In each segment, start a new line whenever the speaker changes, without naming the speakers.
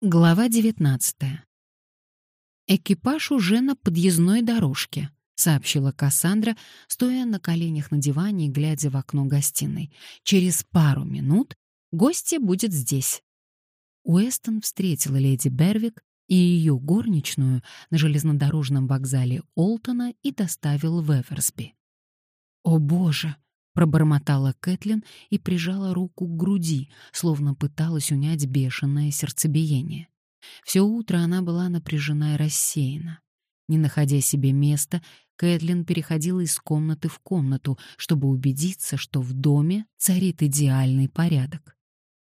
Глава 19. Экипаж уже на подъездной дорожке, сообщила Кассандра, стоя на коленях на диване и глядя в окно гостиной. Через пару минут гостья будет здесь. Уэстон встретила леди Бервик и ее горничную на железнодорожном вокзале Олтона и доставил в Эверсби. О, боже, пробормотала Кэтлин и прижала руку к груди, словно пыталась унять бешеное сердцебиение. Все утро она была напряжена и рассеяна. Не находя себе места, Кэтлин переходила из комнаты в комнату, чтобы убедиться, что в доме царит идеальный порядок.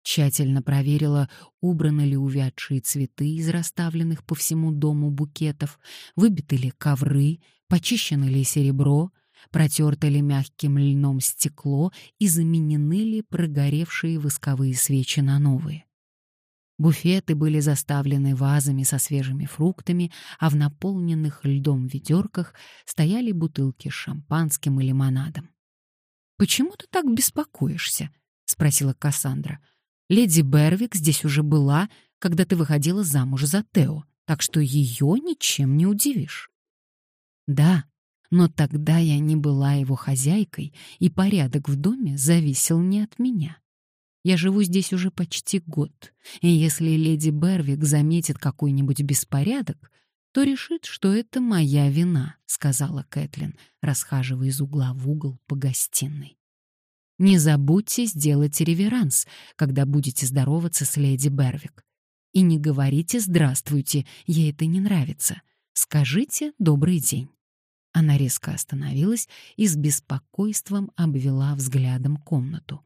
Тщательно проверила, убраны ли увядшие цветы из расставленных по всему дому букетов, выбиты ли ковры, почищено ли серебро, протерто ли мягким льном стекло и заменены ли прогоревшие восковые свечи на новые. Буфеты были заставлены вазами со свежими фруктами, а в наполненных льдом ведерках стояли бутылки с шампанским и лимонадом. «Почему ты так беспокоишься?» — спросила Кассандра. «Леди Бервик здесь уже была, когда ты выходила замуж за Тео, так что ее ничем не удивишь». «Да, но тогда я не была его хозяйкой, и порядок в доме зависел не от меня. Я живу здесь уже почти год, и если леди Бервик заметит какой-нибудь беспорядок, то решит, что это моя вина, сказала Кэтлин, расхаживая из угла в угол по гостиной. Не забудьте сделать реверанс, когда будете здороваться с леди Бервик. И не говорите «здравствуйте», ей это не нравится. Скажите «добрый день». Она резко остановилась и с беспокойством обвела взглядом комнату.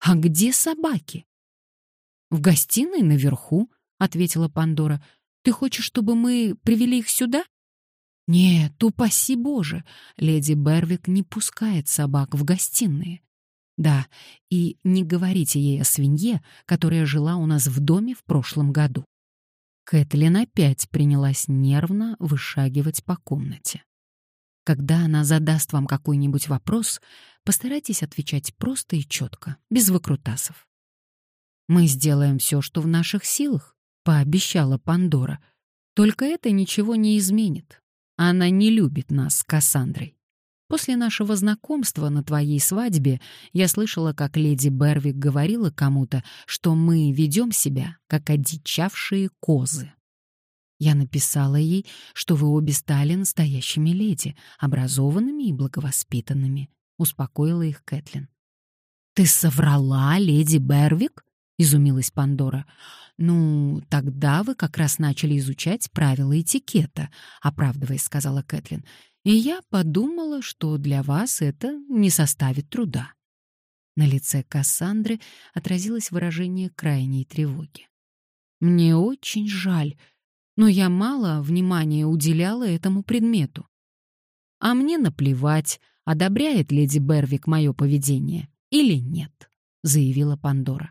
«А где собаки?» «В гостиной наверху», — ответила Пандора. «Ты хочешь, чтобы мы привели их сюда?» «Нет, упаси Боже, леди Бервик не пускает собак в гостиные». «Да, и не говорите ей о свинье, которая жила у нас в доме в прошлом году». Кэтлин опять принялась нервно вышагивать по комнате. Когда она задаст вам какой-нибудь вопрос, постарайтесь отвечать просто и четко, без выкрутасов. «Мы сделаем все, что в наших силах», — пообещала Пандора. «Только это ничего не изменит. Она не любит нас с Кассандрой. После нашего знакомства на твоей свадьбе я слышала, как леди Бервик говорила кому-то, что мы ведем себя, как одичавшие козы. Я написала ей, что вы обе стали настоящими леди, образованными и благовоспитанными, успокоила их Кэтлин. Ты соврала, леди Бервик? изумилась Пандора. Ну, тогда вы как раз начали изучать правила этикета, оправдываясь, сказала Кэтлин. И я подумала, что для вас это не составит труда. На лице Кассандры отразилось выражение крайней тревоги. Мне очень жаль, но я мало внимания уделяла этому предмету. А мне наплевать, одобряет леди Бервик мое поведение или нет, заявила Пандора.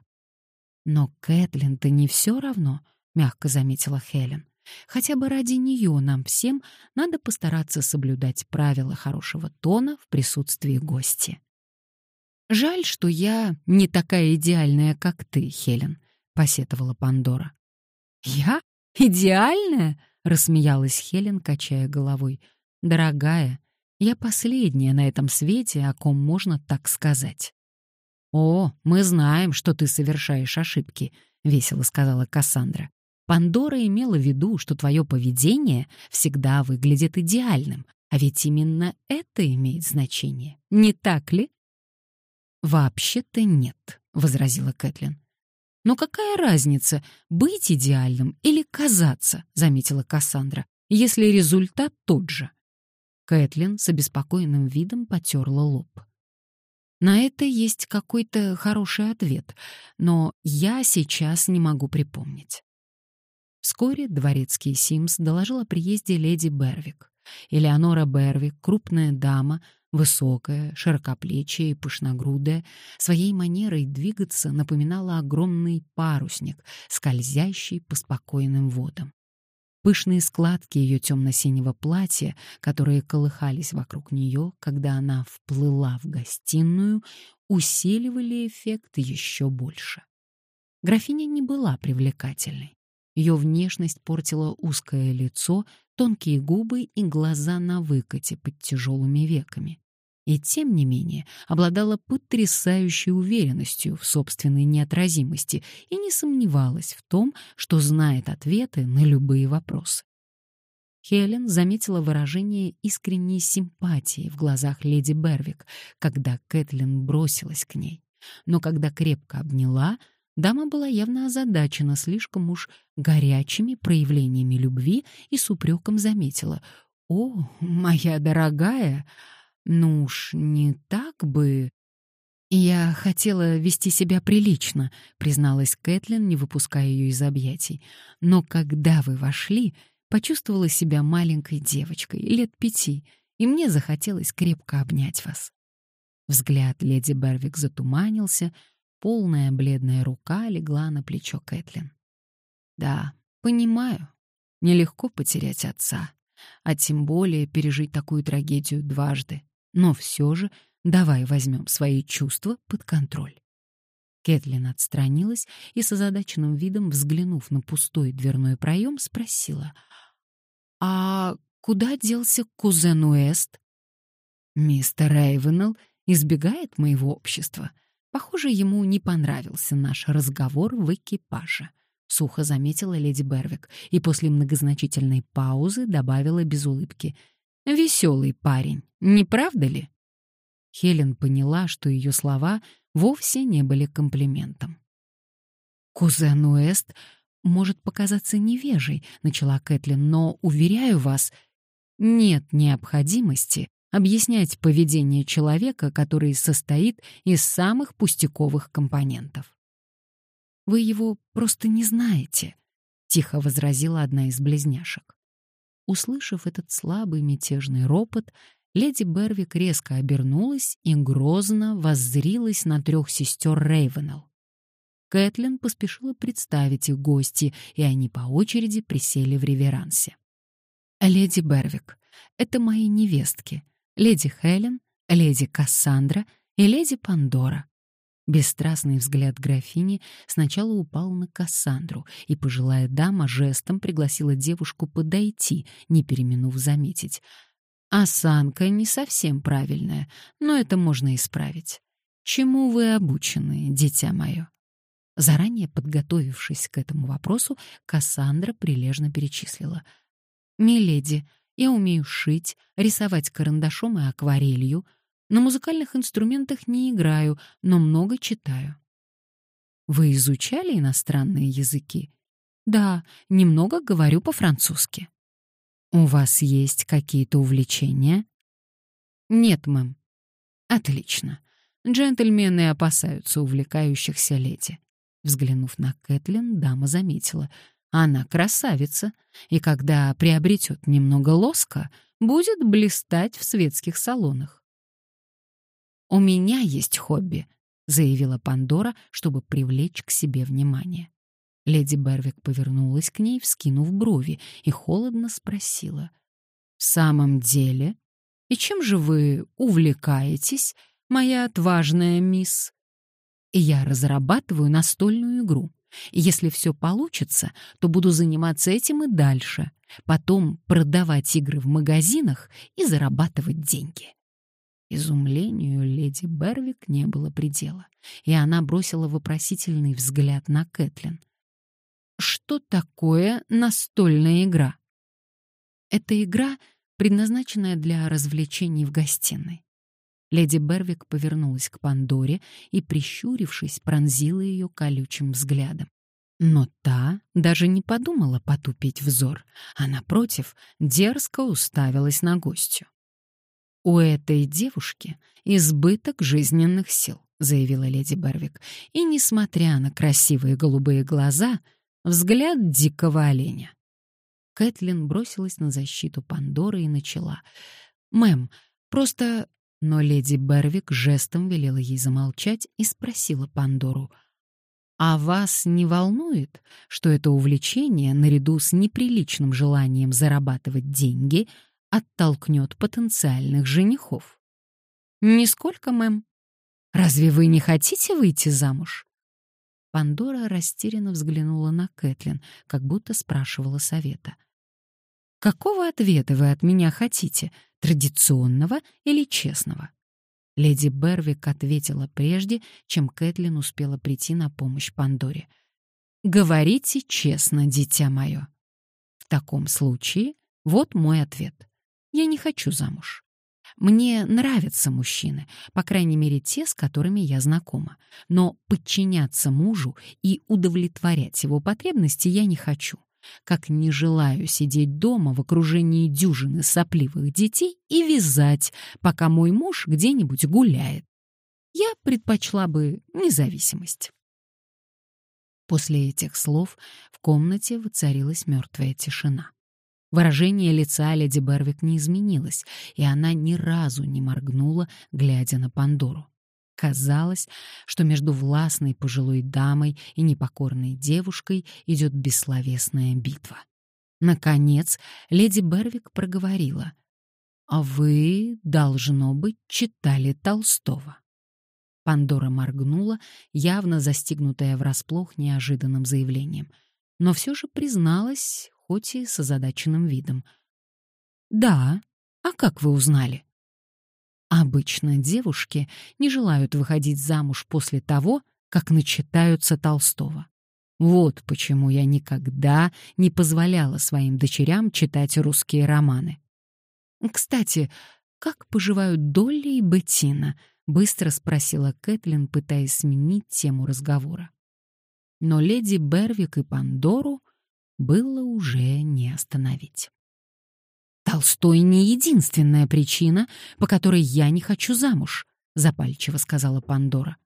Но Кэтлин-то не все равно, мягко заметила Хелен. Хотя бы ради нее нам всем надо постараться соблюдать правила хорошего тона в присутствии гостя. Жаль, что я не такая идеальная, как ты, Хелен, посетовала Пандора. Я? «Идеальная?» — рассмеялась Хелен, качая головой. «Дорогая, я последняя на этом свете, о ком можно так сказать». «О, мы знаем, что ты совершаешь ошибки», — весело сказала Кассандра. «Пандора имела в виду, что твое поведение всегда выглядит идеальным, а ведь именно это имеет значение, не так ли?» «Вообще-то нет», — возразила Кэтлин. Но какая разница, быть идеальным или казаться, заметила Кассандра, если результат тот же. Кэтлин с обеспокоенным видом потерла лоб. На это есть какой-то хороший ответ, но я сейчас не могу припомнить. Вскоре дворецкий Симс доложил о приезде леди Бервик. Элеонора Бервик, крупная дама, Высокая, широкоплечая и пышногрудая, своей манерой двигаться напоминала огромный парусник, скользящий по спокойным водам. Пышные складки ее темно-синего платья, которые колыхались вокруг нее, когда она вплыла в гостиную, усиливали эффект еще больше. Графиня не была привлекательной. Ее внешность портила узкое лицо, тонкие губы и глаза на выкате под тяжелыми веками. И тем не менее обладала потрясающей уверенностью в собственной неотразимости и не сомневалась в том, что знает ответы на любые вопросы. Хелен заметила выражение искренней симпатии в глазах леди Бервик, когда Кэтлин бросилась к ней. Но когда крепко обняла, дама была явно озадачена слишком уж горячими проявлениями любви и с упреком заметила «О, моя дорогая, ну уж не так бы...» «Я хотела вести себя прилично», — призналась Кэтлин, не выпуская ее из объятий. «Но когда вы вошли, почувствовала себя маленькой девочкой, лет пяти, и мне захотелось крепко обнять вас. Взгляд леди Бервик затуманился, полная бледная рука легла на плечо Кэтлин. «Да, понимаю, нелегко потерять отца, а тем более пережить такую трагедию дважды, но все же давай возьмем свои чувства под контроль». Кэтлин отстранилась и с озадаченным видом, взглянув на пустой дверной проем, спросила — «А куда делся кузен Уэст?» «Мистер Рейвенелл избегает моего общества. Похоже, ему не понравился наш разговор в экипаже», — сухо заметила леди Бервик и после многозначительной паузы добавила без улыбки. «Веселый парень, не правда ли?» Хелен поняла, что ее слова вовсе не были комплиментом. «Кузен Уэст может показаться невежей, начала Кэтлин, но, уверяю вас, нет необходимости объяснять поведение человека, который состоит из самых пустяковых компонентов. Вы его просто не знаете, тихо возразила одна из близняшек. Услышав этот слабый мятежный ропот, леди Бервик резко обернулась и грозно воззрилась на трех сестер Рейвенелл. Кэтлин поспешила представить их гости, и они по очереди присели в реверансе. «Леди Бервик, это мои невестки, леди Хелен, леди Кассандра и леди Пандора». Бесстрастный взгляд графини сначала упал на Кассандру, и пожилая дама жестом пригласила девушку подойти, не переминув заметить. «Осанка не совсем правильная, но это можно исправить. Чему вы обучены, дитя мое?» Заранее подготовившись к этому вопросу, Кассандра прилежно перечислила. «Миледи, я умею шить, рисовать карандашом и акварелью. На музыкальных инструментах не играю, но много читаю». «Вы изучали иностранные языки?» «Да, немного говорю по-французски». «У вас есть какие-то увлечения?» «Нет, мэм». «Отлично. Джентльмены опасаются увлекающихся леди. Взглянув на Кэтлин, дама заметила. Она красавица, и когда приобретет немного лоска, будет блистать в светских салонах. «У меня есть хобби», — заявила Пандора, чтобы привлечь к себе внимание. Леди Бервик повернулась к ней, вскинув брови, и холодно спросила. «В самом деле? И чем же вы увлекаетесь, моя отважная мисс?» я разрабатываю настольную игру. если все получится, то буду заниматься этим и дальше. Потом продавать игры в магазинах и зарабатывать деньги. Изумлению леди Бервик не было предела, и она бросила вопросительный взгляд на Кэтлин. «Что такое настольная игра?» «Это игра, предназначенная для развлечений в гостиной. Леди Бервик повернулась к Пандоре и, прищурившись, пронзила ее колючим взглядом. Но та даже не подумала потупить взор, а, напротив, дерзко уставилась на гостью. «У этой девушки избыток жизненных сил», — заявила леди Бервик, и, несмотря на красивые голубые глаза, взгляд дикого оленя. Кэтлин бросилась на защиту Пандоры и начала. «Мэм, просто но леди Бервик жестом велела ей замолчать и спросила Пандору, «А вас не волнует, что это увлечение, наряду с неприличным желанием зарабатывать деньги, оттолкнет потенциальных женихов?» «Нисколько, мэм. Разве вы не хотите выйти замуж?» Пандора растерянно взглянула на Кэтлин, как будто спрашивала совета. «Какого ответа вы от меня хотите, традиционного или честного?» Леди Бервик ответила прежде, чем Кэтлин успела прийти на помощь Пандоре. «Говорите честно, дитя мое». «В таком случае вот мой ответ. Я не хочу замуж. Мне нравятся мужчины, по крайней мере те, с которыми я знакома. Но подчиняться мужу и удовлетворять его потребности я не хочу. Как не желаю сидеть дома в окружении дюжины сопливых детей и вязать, пока мой муж где-нибудь гуляет. Я предпочла бы независимость. После этих слов в комнате воцарилась мертвая тишина. Выражение лица леди Бервик не изменилось, и она ни разу не моргнула, глядя на Пандору. Казалось, что между властной пожилой дамой и непокорной девушкой идет бессловесная битва. Наконец, леди Бервик проговорила. «А вы, должно быть, читали Толстого». Пандора моргнула, явно застигнутая врасплох неожиданным заявлением, но все же призналась, хоть и с озадаченным видом. «Да, а как вы узнали?» Обычно девушки не желают выходить замуж после того, как начитаются Толстого. Вот почему я никогда не позволяла своим дочерям читать русские романы. «Кстати, как поживают Долли и Беттина?» — быстро спросила Кэтлин, пытаясь сменить тему разговора. Но леди Бервик и Пандору было уже не остановить. «Толстой не единственная причина, по которой я не хочу замуж», — запальчиво сказала Пандора.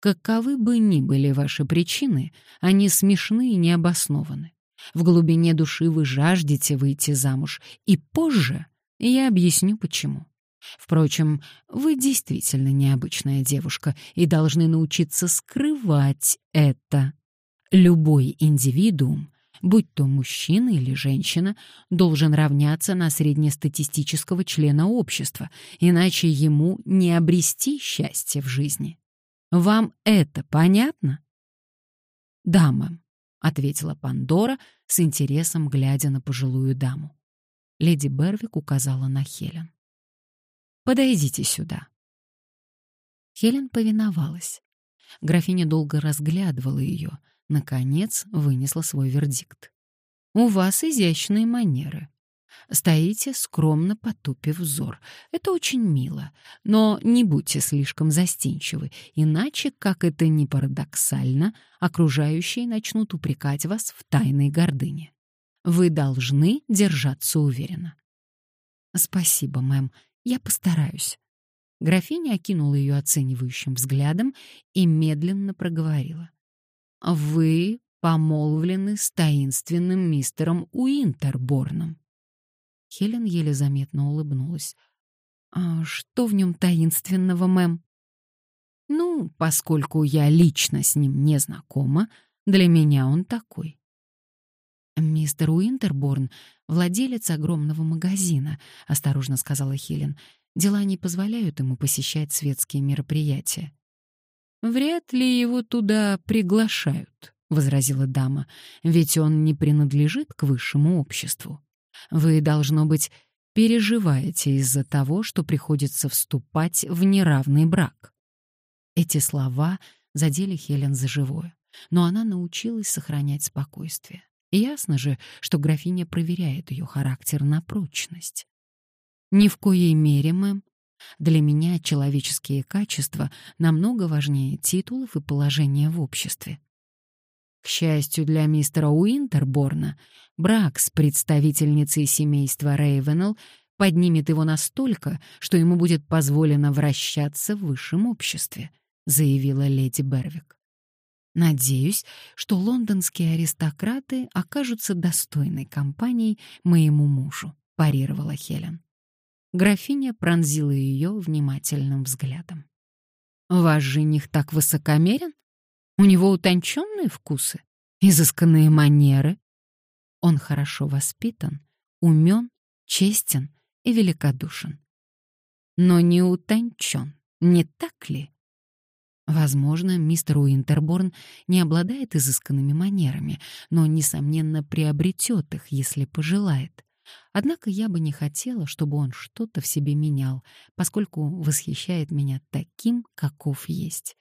«Каковы бы ни были ваши причины, они смешны и необоснованы. В глубине души вы жаждете выйти замуж, и позже я объясню, почему. Впрочем, вы действительно необычная девушка и должны научиться скрывать это. Любой индивидуум будь то мужчина или женщина, должен равняться на среднестатистического члена общества, иначе ему не обрести счастье в жизни. Вам это понятно? Да, мэм, ответила Пандора с интересом глядя на пожилую даму. Леди Бервик указала на Хелен. Подойдите сюда. Хелен повиновалась. Графиня долго разглядывала ее, наконец вынесла свой вердикт. «У вас изящные манеры. Стоите, скромно потупив взор. Это очень мило, но не будьте слишком застенчивы, иначе, как это ни парадоксально, окружающие начнут упрекать вас в тайной гордыне. Вы должны держаться уверенно». «Спасибо, мэм, я постараюсь». Графиня окинула ее оценивающим взглядом и медленно проговорила. Вы помолвлены с таинственным мистером Уинтерборном. Хелен еле заметно улыбнулась. А что в нем таинственного, мэм? Ну, поскольку я лично с ним не знакома, для меня он такой. Мистер Уинтерборн — владелец огромного магазина, осторожно сказала Хелен. Дела не позволяют ему посещать светские мероприятия. «Вряд ли его туда приглашают», — возразила дама, «ведь он не принадлежит к высшему обществу. Вы, должно быть, переживаете из-за того, что приходится вступать в неравный брак». Эти слова задели Хелен за живое, но она научилась сохранять спокойствие. Ясно же, что графиня проверяет ее характер на прочность. «Ни в коей мере, мэм», для меня человеческие качества намного важнее титулов и положения в обществе. К счастью для мистера Уинтерборна, брак с представительницей семейства Рейвенелл поднимет его настолько, что ему будет позволено вращаться в высшем обществе, заявила леди Бервик. Надеюсь, что лондонские аристократы окажутся достойной компанией моему мужу, парировала Хелен. Графиня пронзила ее внимательным взглядом. «Ваш жених так высокомерен? У него утонченные вкусы, изысканные манеры. Он хорошо воспитан, умен, честен и великодушен. Но не утончен, не так ли?» Возможно, мистер Уинтерборн не обладает изысканными манерами, но, несомненно, приобретет их, если пожелает. Однако я бы не хотела, чтобы он что-то в себе менял, поскольку восхищает меня таким, каков есть.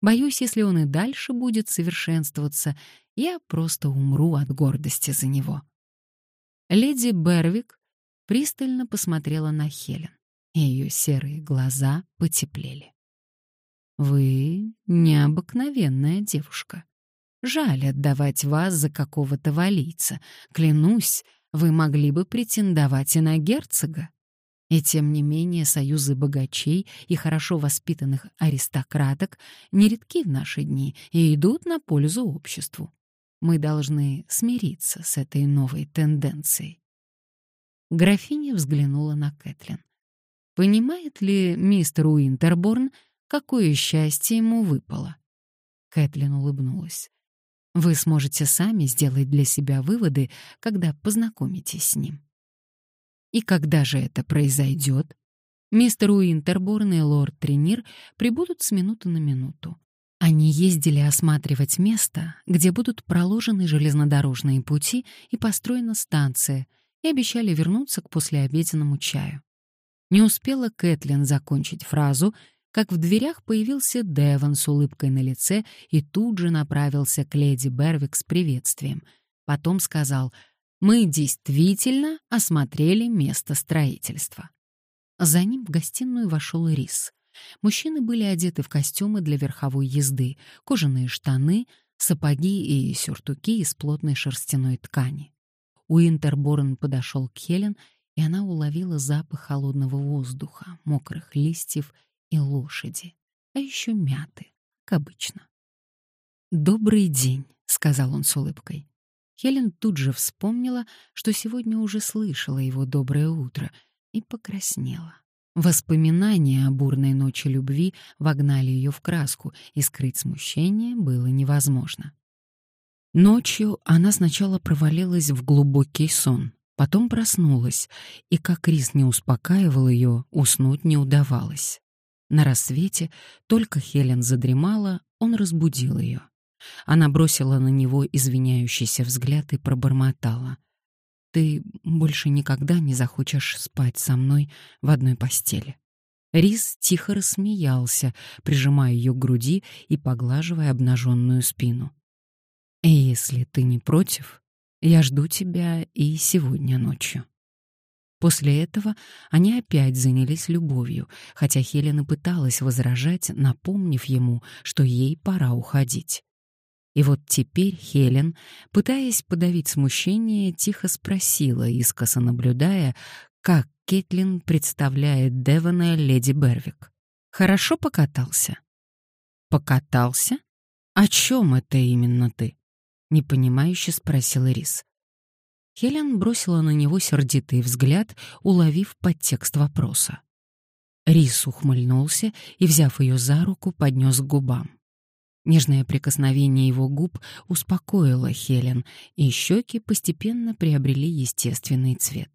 Боюсь, если он и дальше будет совершенствоваться, я просто умру от гордости за него. Леди Бервик пристально посмотрела на Хелен, и ее серые глаза потеплели. «Вы необыкновенная девушка. Жаль отдавать вас за какого-то валийца. Клянусь, вы могли бы претендовать и на герцога. И тем не менее союзы богачей и хорошо воспитанных аристократок нередки в наши дни и идут на пользу обществу. Мы должны смириться с этой новой тенденцией. Графиня взглянула на Кэтлин. Понимает ли мистер Уинтерборн, какое счастье ему выпало? Кэтлин улыбнулась. Вы сможете сами сделать для себя выводы, когда познакомитесь с ним. И когда же это произойдет? Мистер Уинтерборн и лорд Тренир прибудут с минуты на минуту. Они ездили осматривать место, где будут проложены железнодорожные пути и построена станция, и обещали вернуться к послеобеденному чаю. Не успела Кэтлин закончить фразу, как в дверях появился Девон с улыбкой на лице и тут же направился к леди Бервик с приветствием. Потом сказал «Мы действительно осмотрели место строительства». За ним в гостиную вошел Рис. Мужчины были одеты в костюмы для верховой езды, кожаные штаны, сапоги и сюртуки из плотной шерстяной ткани. Уинтерборн подошел к Хелен, и она уловила запах холодного воздуха, мокрых листьев и лошади, а еще мяты, как обычно. «Добрый день», — сказал он с улыбкой. Хелен тут же вспомнила, что сегодня уже слышала его «доброе утро» и покраснела. Воспоминания о бурной ночи любви вогнали ее в краску, и скрыть смущение было невозможно. Ночью она сначала провалилась в глубокий сон, потом проснулась, и, как Рис не успокаивал ее, уснуть не удавалось. На рассвете только Хелен задремала, он разбудил ее. Она бросила на него извиняющийся взгляд и пробормотала. «Ты больше никогда не захочешь спать со мной в одной постели». Рис тихо рассмеялся, прижимая ее к груди и поглаживая обнаженную спину. «Если ты не против, я жду тебя и сегодня ночью». После этого они опять занялись любовью, хотя Хелена пыталась возражать, напомнив ему, что ей пора уходить. И вот теперь Хелен, пытаясь подавить смущение, тихо спросила, искоса наблюдая, как Кэтлин представляет Девона леди Бервик. «Хорошо покатался?» «Покатался? О чем это именно ты?» — непонимающе спросила Рис. Хелен бросила на него сердитый взгляд, уловив подтекст вопроса. Рис ухмыльнулся и, взяв ее за руку, поднес к губам. Нежное прикосновение его губ успокоило Хелен, и щеки постепенно приобрели естественный цвет.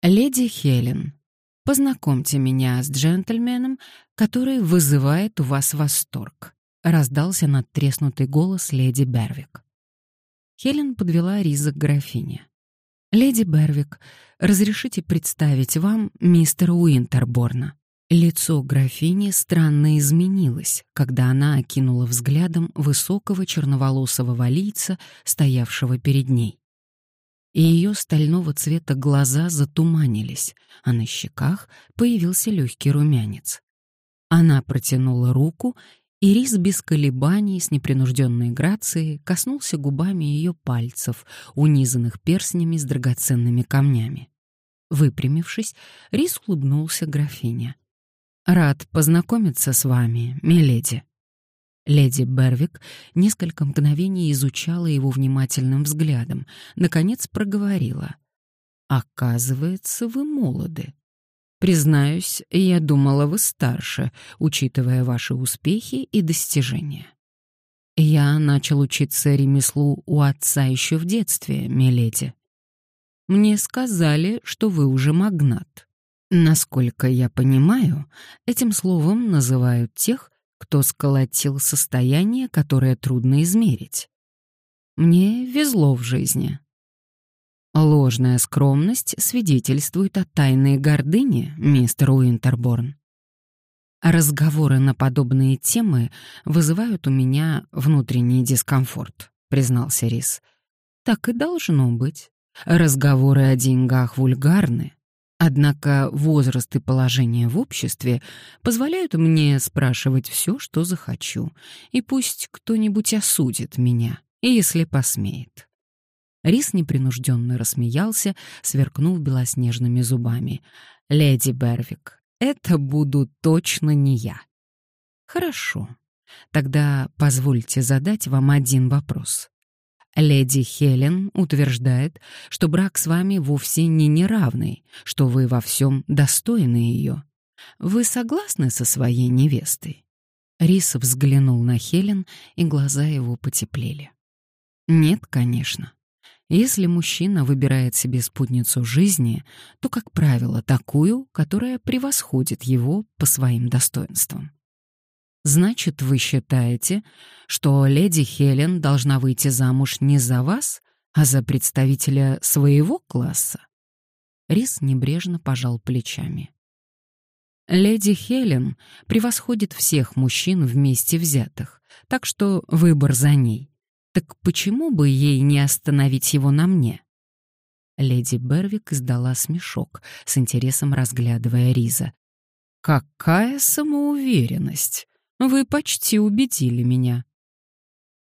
«Леди Хелен, познакомьте меня с джентльменом, который вызывает у вас восторг», — раздался надтреснутый голос леди Бервик. Хелен подвела Риза к графине. «Леди Бервик, разрешите представить вам мистера Уинтерборна». Лицо графини странно изменилось, когда она окинула взглядом высокого черноволосого валийца, стоявшего перед ней. И ее стального цвета глаза затуманились, а на щеках появился легкий румянец. Она протянула руку и Рис без колебаний, с непринужденной грацией, коснулся губами ее пальцев, унизанных перстнями с драгоценными камнями. Выпрямившись, Рис улыбнулся графине. «Рад познакомиться с вами, миледи». Леди Бервик несколько мгновений изучала его внимательным взглядом, наконец проговорила. «Оказывается, вы молоды. Признаюсь, я думала, вы старше, учитывая ваши успехи и достижения. Я начал учиться ремеслу у отца еще в детстве, миледи. Мне сказали, что вы уже магнат. Насколько я понимаю, этим словом называют тех, кто сколотил состояние, которое трудно измерить. Мне везло в жизни. Ложная скромность свидетельствует о тайной гордыне, мистер Уинтерборн. Разговоры на подобные темы вызывают у меня внутренний дискомфорт, признался Рис. Так и должно быть. Разговоры о деньгах вульгарны. Однако возраст и положение в обществе позволяют мне спрашивать все, что захочу, и пусть кто-нибудь осудит меня, если посмеет. Рис непринужденно рассмеялся, сверкнув белоснежными зубами. «Леди Бервик, это буду точно не я». «Хорошо. Тогда позвольте задать вам один вопрос. Леди Хелен утверждает, что брак с вами вовсе не неравный, что вы во всем достойны ее. Вы согласны со своей невестой?» Рис взглянул на Хелен, и глаза его потеплели. «Нет, конечно. Если мужчина выбирает себе спутницу жизни, то, как правило, такую, которая превосходит его по своим достоинствам. Значит, вы считаете, что леди Хелен должна выйти замуж не за вас, а за представителя своего класса? Рис небрежно пожал плечами. Леди Хелен превосходит всех мужчин вместе взятых, так что выбор за ней. Так почему бы ей не остановить его на мне? Леди Бервик издала смешок, с интересом разглядывая Риза. «Какая самоуверенность! Вы почти убедили меня.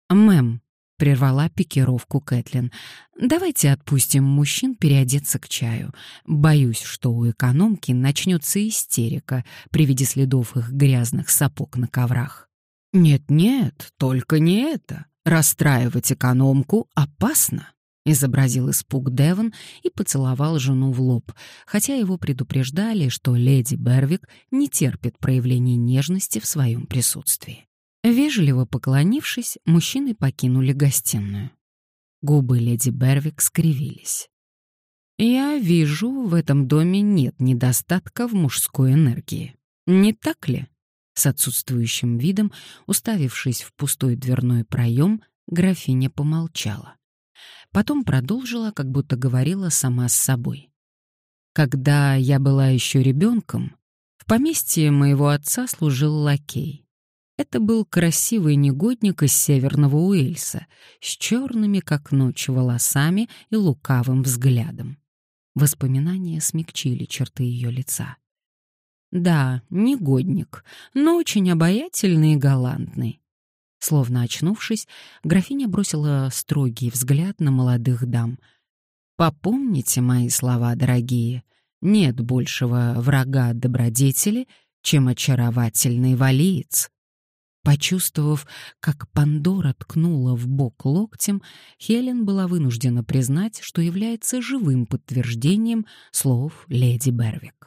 Мэм, прервала пикировку Кэтлин. Давайте отпустим мужчин переодеться к чаю. Боюсь, что у экономки начнется истерика при виде следов их грязных сапог на коврах. Нет-нет, только не это. Расстраивать экономку опасно изобразил испуг Девон и поцеловал жену в лоб, хотя его предупреждали, что леди Бервик не терпит проявлений нежности в своем присутствии. Вежливо поклонившись, мужчины покинули гостиную. Губы леди Бервик скривились. «Я вижу, в этом доме нет недостатка в мужской энергии. Не так ли?» С отсутствующим видом, уставившись в пустой дверной проем, графиня помолчала. Потом продолжила, как будто говорила сама с собой. Когда я была еще ребенком, в поместье моего отца служил лакей. Это был красивый негодник из северного Уэльса, с черными, как ночь, волосами и лукавым взглядом. Воспоминания смягчили черты ее лица. Да, негодник, но очень обаятельный и галантный. Словно очнувшись, графиня бросила строгий взгляд на молодых дам. «Попомните мои слова, дорогие, нет большего врага добродетели, чем очаровательный валиец». Почувствовав, как Пандора ткнула в бок локтем, Хелен была вынуждена признать, что является живым подтверждением слов леди Бервик.